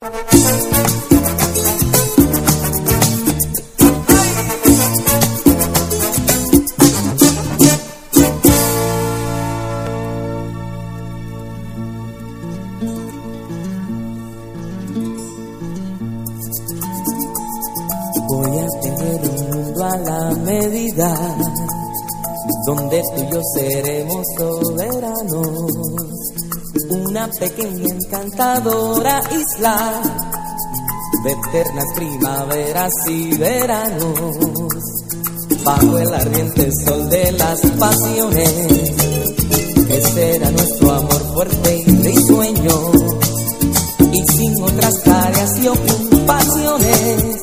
Voy a tener un mundo a la medida, donde tú y yo seremos soberanos. Una pequeña encantadora isla de eternas primaveras y veranos, bajo el ardiente sol de las pasiones, que será nuestro amor fuerte y risueño, y sin otras tareas y ocupaciones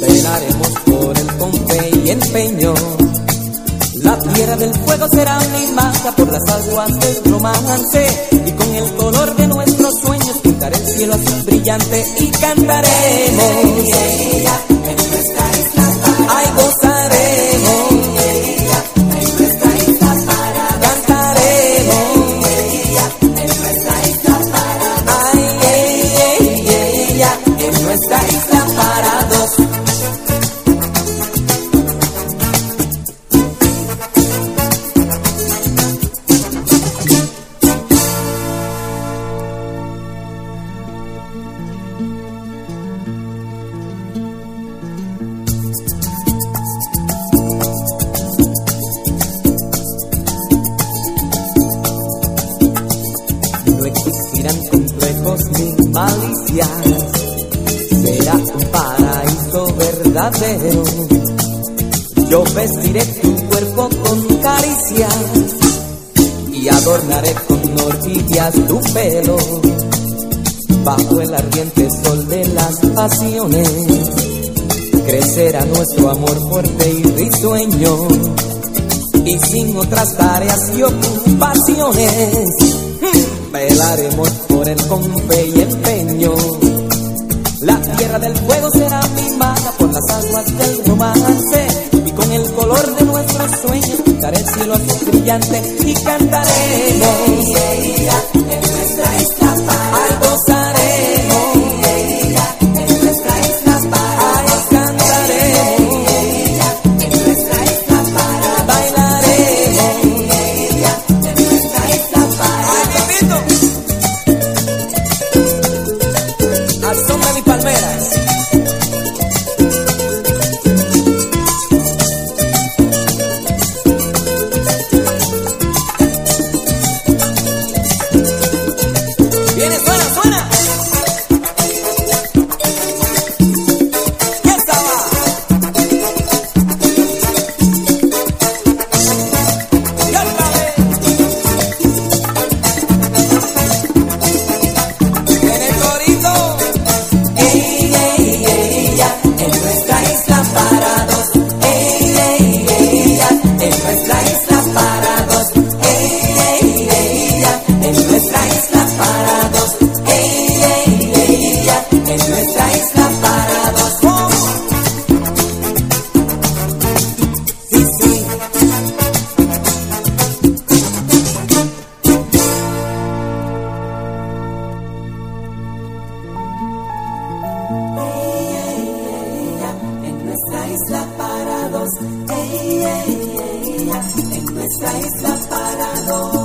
velaremos por el fe y empeño. Del fuego será mi marca por las aguas del romance y con el color de nuestros sueños pintaré el cielo azul brillante y cantaremos. Complejos ni malicias. Será un paraíso verdadero. Yo vestiré tu cuerpo con caricias y adornaré con orquídeas tu pelo. Bajo el ardiente sol de las pasiones, crecerá nuestro amor fuerte y risueño y sin otras tareas y ocupaciones. mm, Velaremos el con fe y empeño. La tierra del fuego será mimada por las aguas del romance y con el color de nuestros sueños pintaré el cielo azul brillante y cantaremos. En nuestra isla Ay, gozaremos. Bailaremos. En nuestra isla Ay, te Ey, ey, ey, en nuestra isla parados.